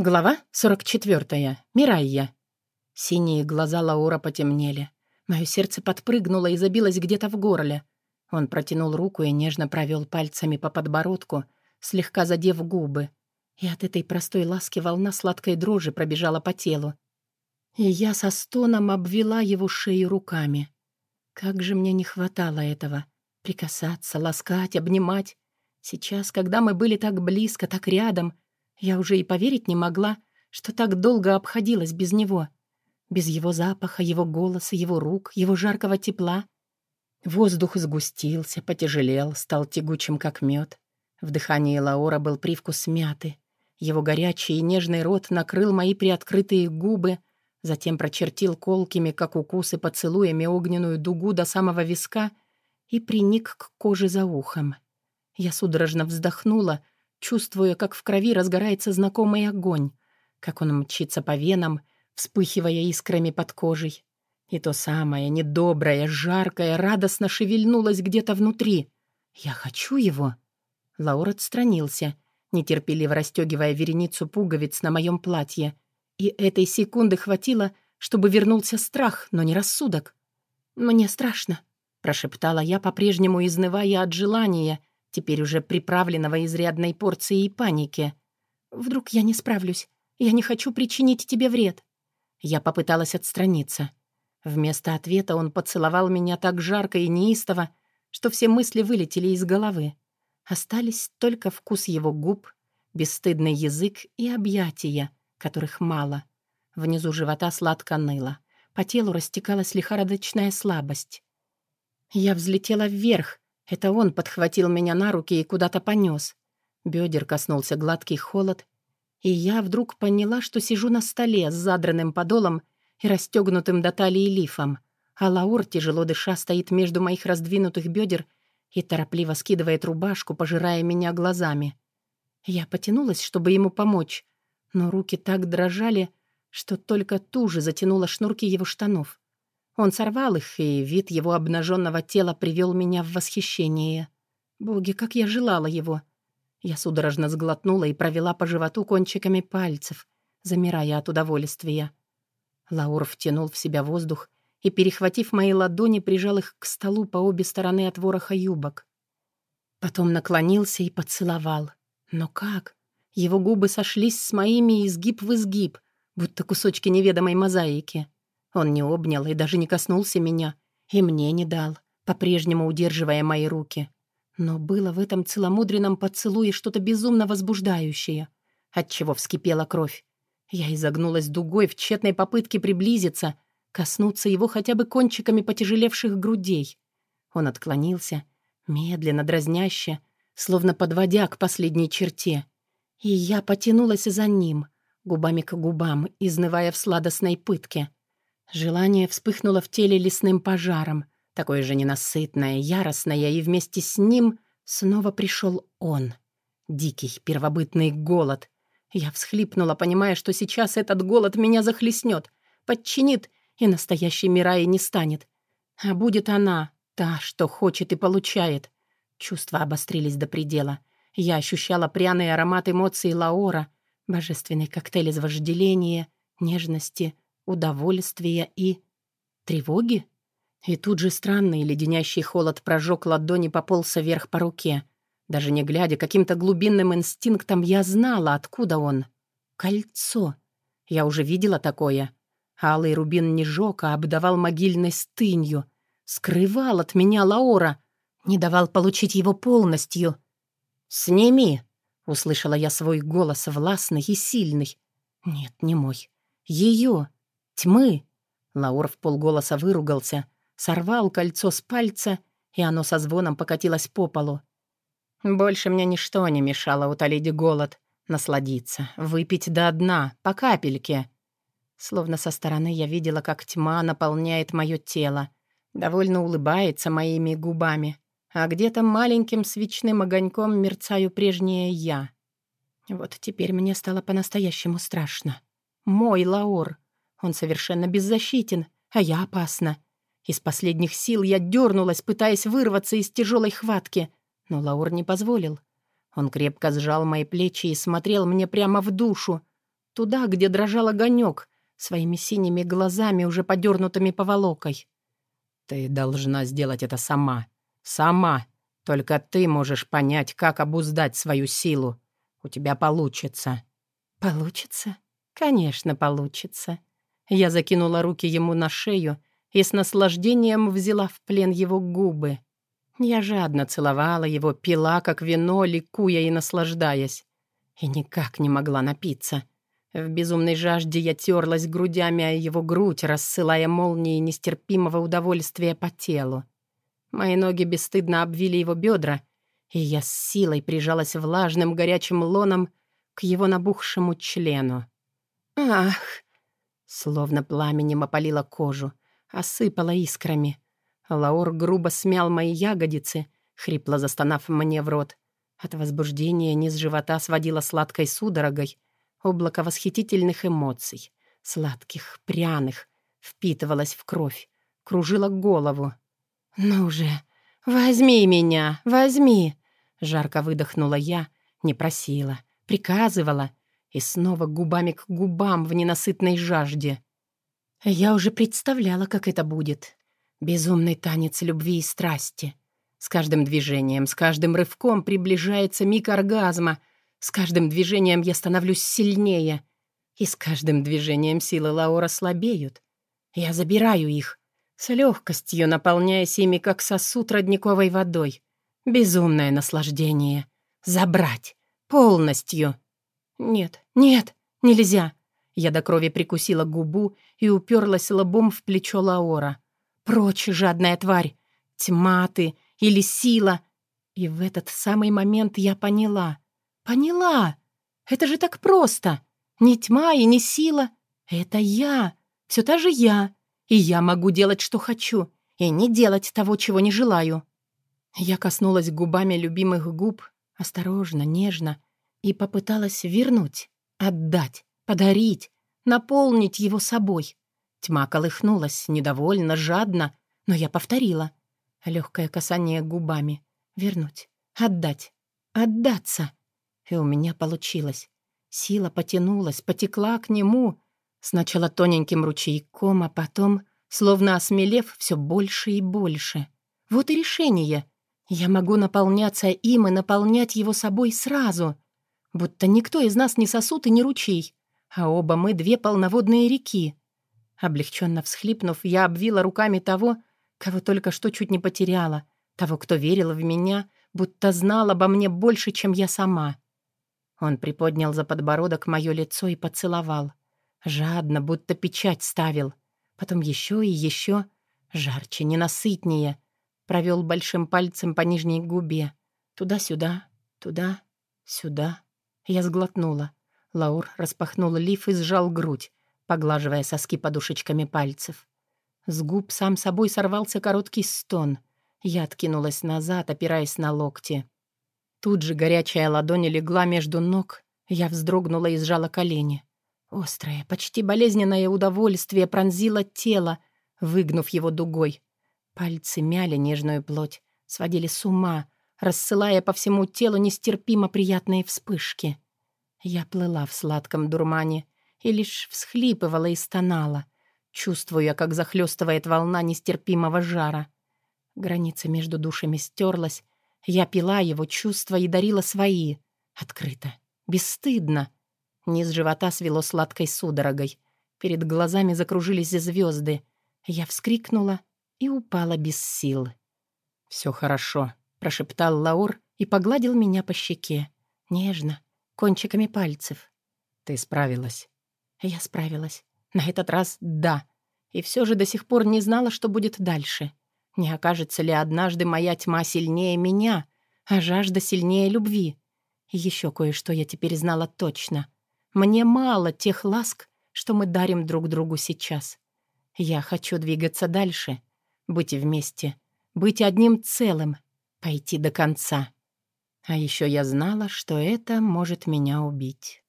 Глава 44. Мирайя. Синие глаза Лаура потемнели. Мое сердце подпрыгнуло и забилось где-то в горле. Он протянул руку и нежно провел пальцами по подбородку, слегка задев губы. И от этой простой ласки волна сладкой дрожи пробежала по телу. И я со стоном обвела его шею руками. Как же мне не хватало этого. Прикасаться, ласкать, обнимать. Сейчас, когда мы были так близко, так рядом — я уже и поверить не могла, что так долго обходилась без него. Без его запаха, его голоса, его рук, его жаркого тепла. Воздух сгустился, потяжелел, стал тягучим, как мед. В дыхании Лаора был привкус мяты. Его горячий и нежный рот накрыл мои приоткрытые губы, затем прочертил колкими, как укусы, поцелуями огненную дугу до самого виска и приник к коже за ухом. Я судорожно вздохнула, чувствуя, как в крови разгорается знакомый огонь, как он мчится по венам, вспыхивая искрами под кожей. И то самое, недоброе, жаркое, радостно шевельнулось где-то внутри. «Я хочу его!» Лаур отстранился, нетерпеливо расстегивая вереницу пуговиц на моем платье. И этой секунды хватило, чтобы вернулся страх, но не рассудок. «Мне страшно», — прошептала я, по-прежнему изнывая от желания, теперь уже приправленного изрядной порцией паники. «Вдруг я не справлюсь? Я не хочу причинить тебе вред». Я попыталась отстраниться. Вместо ответа он поцеловал меня так жарко и неистово, что все мысли вылетели из головы. Остались только вкус его губ, бесстыдный язык и объятия, которых мало. Внизу живота сладко ныло. По телу растекалась лихорадочная слабость. Я взлетела вверх, это он подхватил меня на руки и куда-то понес. Бедер коснулся гладкий холод, и я вдруг поняла, что сижу на столе с задранным подолом и расстегнутым до талии лифом, а Лаур, тяжело дыша, стоит между моих раздвинутых бедер и торопливо скидывает рубашку, пожирая меня глазами. Я потянулась, чтобы ему помочь, но руки так дрожали, что только туже затянула шнурки его штанов. Он сорвал их, и вид его обнаженного тела привел меня в восхищение. Боги, как я желала его! Я судорожно сглотнула и провела по животу кончиками пальцев, замирая от удовольствия. Лаур втянул в себя воздух и, перехватив мои ладони, прижал их к столу по обе стороны от вороха юбок. Потом наклонился и поцеловал. Но как? Его губы сошлись с моими изгиб в изгиб, будто кусочки неведомой мозаики. Он не обнял и даже не коснулся меня, и мне не дал, по-прежнему удерживая мои руки. Но было в этом целомудренном поцелуе что-то безумно возбуждающее, отчего вскипела кровь. Я изогнулась дугой в тщетной попытке приблизиться, коснуться его хотя бы кончиками потяжелевших грудей. Он отклонился, медленно, дразняще, словно подводя к последней черте. И я потянулась за ним, губами к губам, изнывая в сладостной пытке — Желание вспыхнуло в теле лесным пожаром, такое же ненасытное, яростное, и вместе с ним снова пришел он. Дикий, первобытный голод. Я всхлипнула, понимая, что сейчас этот голод меня захлестнет, подчинит, и настоящей Мираи не станет. А будет она, та, что хочет и получает. Чувства обострились до предела. Я ощущала пряный аромат эмоций Лаора, божественный коктейль из вожделения, нежности — удовольствия и... тревоги? И тут же странный леденящий холод прожег ладони, поползся вверх по руке. Даже не глядя, каким-то глубинным инстинктом я знала, откуда он. Кольцо. Я уже видела такое. Алый рубин не жёг, а обдавал могильной стынью. Скрывал от меня Лаора. Не давал получить его полностью. «Сними!» — услышала я свой голос, властный и сильный. Нет, не мой. Ее. Тьмы!» Лаур в полголоса выругался, сорвал кольцо с пальца, и оно со звоном покатилось по полу. Больше мне ничто не мешало утолить голод, насладиться, выпить до дна, по капельке. Словно со стороны я видела, как тьма наполняет мое тело, довольно улыбается моими губами, а где-то маленьким свечным огоньком мерцаю прежнее я. Вот теперь мне стало по-настоящему страшно. Мой Лаур — он совершенно беззащитен, а я опасна. Из последних сил я дернулась, пытаясь вырваться из тяжелой хватки, но Лаур не позволил. Он крепко сжал мои плечи и смотрел мне прямо в душу. туда, где дрожал огонек, своими синими глазами, уже подернутыми поволокой. «Ты должна сделать это сама. Сама. Только ты можешь понять, как обуздать свою силу. У тебя получится». «Получится? Конечно, получится». Я закинула руки ему на шею и с наслаждением взяла в плен его губы. Я жадно целовала его, пила, как вино, ликуя и наслаждаясь. И никак не могла напиться. В безумной жажде я терлась грудями о его грудь, рассылая молнии нестерпимого удовольствия по телу. Мои ноги бесстыдно обвили его бедра, и я с силой прижалась влажным горячим лоном к его набухшему члену. «Ах!» Словно пламенем опалило кожу, осыпало искрами. Лаур грубо смял мои ягодицы, хрипло застонав мне в рот. От возбуждения низ живота сводило сладкой судорогой. Облако восхитительных эмоций, сладких, пряных, впитывалось в кровь, кружило голову. «Ну же, возьми меня, возьми!» Жарко выдохнула я, не просила, приказывала, и снова губами к губам в ненасытной жажде. Я уже представляла, как это будет. Безумный танец любви и страсти. С каждым движением, с каждым рывком приближается миг оргазма. С каждым движением я становлюсь сильнее. И с каждым движением силы Лаура слабеют. Я забираю их, с легкостью наполняясь ими, как сосуд родниковой водой. Безумное наслаждение. Забрать. Полностью. Нет, нет, нельзя. Я до крови прикусила губу и уперлась лобом в плечо Лаора. «Прочь, жадная тварь! Тьма ты! или сила. И в этот самый момент я поняла. Поняла! Это же так просто! Не тьма и не сила. Это я. Все та же я. И я могу делать, что хочу, и не делать того, чего не желаю. Я коснулась губами любимых губ, осторожно, нежно, и попыталась вернуть, отдать, подарить, наполнить его собой. Тьма колыхнулась, недовольно, жадно, но я повторила. Легкое касание губами. Вернуть. Отдать. Отдаться. И у меня получилось. Сила потянулась, потекла к нему. Сначала тоненьким ручейком, а потом, словно осмелев, все больше и больше. Вот и решение. Я могу наполняться им и наполнять его собой сразу. Будто никто из нас не сосуд и не ручей, а оба мы две полноводные реки. Облегченно всхлипнув, я обвила руками того, кого только что чуть не потеряла, того, кто верил в меня, будто знал обо мне больше, чем я сама. Он приподнял за подбородок мое лицо и поцеловал. Жадно, будто печать ставил. Потом еще и еще, жарче, ненасытнее. Провел большим пальцем по нижней губе. Туда-сюда, туда, сюда. Я сглотнула. Лаур распахнул лиф и сжал грудь, поглаживая соски подушечками пальцев. С губ сам собой сорвался короткий стон. Я откинулась назад, опираясь на локти. Тут же горячая ладонь легла между ног. Я вздрогнула и сжала колени. Острое, почти болезненное удовольствие пронзило тело, выгнув его дугой. Пальцы мяли нежную плоть, сводили с ума, рассылая по всему телу нестерпимо приятные вспышки. Я плыла в сладком дурмане и лишь всхлипывала и стонала — чувствуя, как захлестывает волна нестерпимого жара. Граница между душами стерлась. Я пила его чувства и дарила свои. Открыто. Бесстыдно. Низ живота свело сладкой судорогой. Перед глазами закружились звезды. Я вскрикнула и упала без сил. «Все хорошо», — прошептал Лаур и погладил меня по щеке. Нежно, кончиками пальцев. «Ты справилась». Я справилась. На этот раз да. И все же до сих пор не знала, что будет дальше. Не окажется ли однажды моя тьма сильнее меня, а жажда сильнее любви? Еще кое-что я теперь знала точно. Мне мало тех ласк, что мы дарим друг другу сейчас. Я хочу двигаться дальше, быть вместе, быть одним целым, пойти до конца. А еще я знала, что это может меня убить.